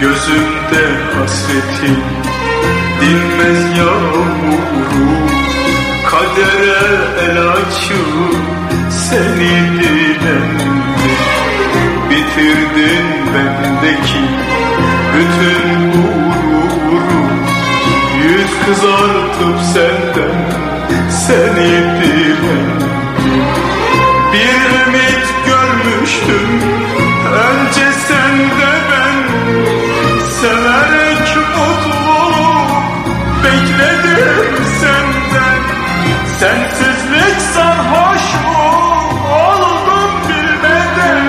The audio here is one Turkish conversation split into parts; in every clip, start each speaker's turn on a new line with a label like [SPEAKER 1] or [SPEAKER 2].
[SPEAKER 1] dilendim Dinmez yağmuru. Kadere el açıp Seni dilendim Bitirdin bendeki Bütün gururu Yüz kızartıp senden Seni dilendim Bir ümit görmüştüm Severek mutluluk Bekledim senden. Sensizlik sarhoşu Oldum bilmeden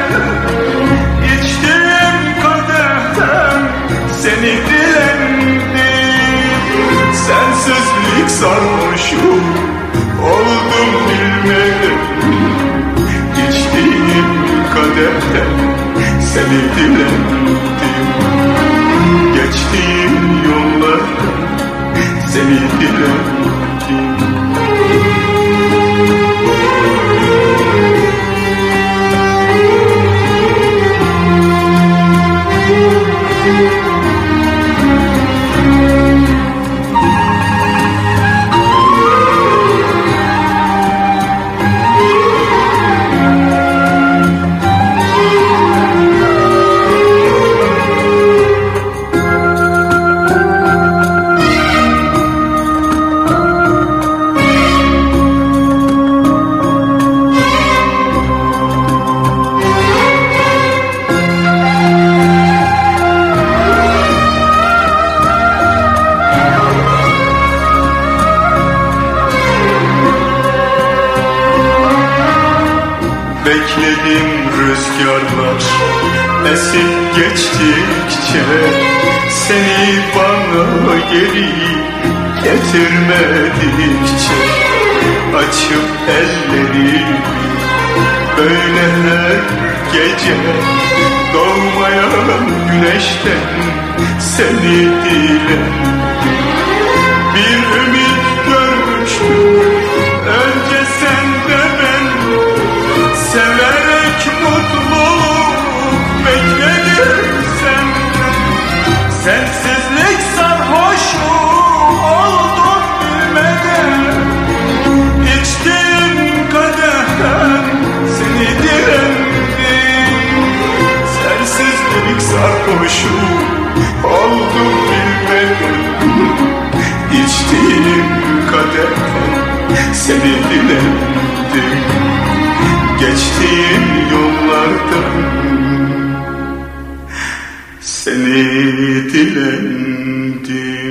[SPEAKER 1] İçtiğim kadehten Seni dilendim. Sensizlik sarhoşu Oldum bilmeden İçtiğim kadehten Seni dilendim Bekledim rüzgarlar. Esip geçtikçe Seni bana geri getirmedikçe Açıp elleri böyle her gece Doğmayan güneşten seni dilendim Bir ümit görmüştüm sarhoşu oldum bilmeden İçtiğim kadehten seni dilendim Geçtiğim yollardan Seni dilendim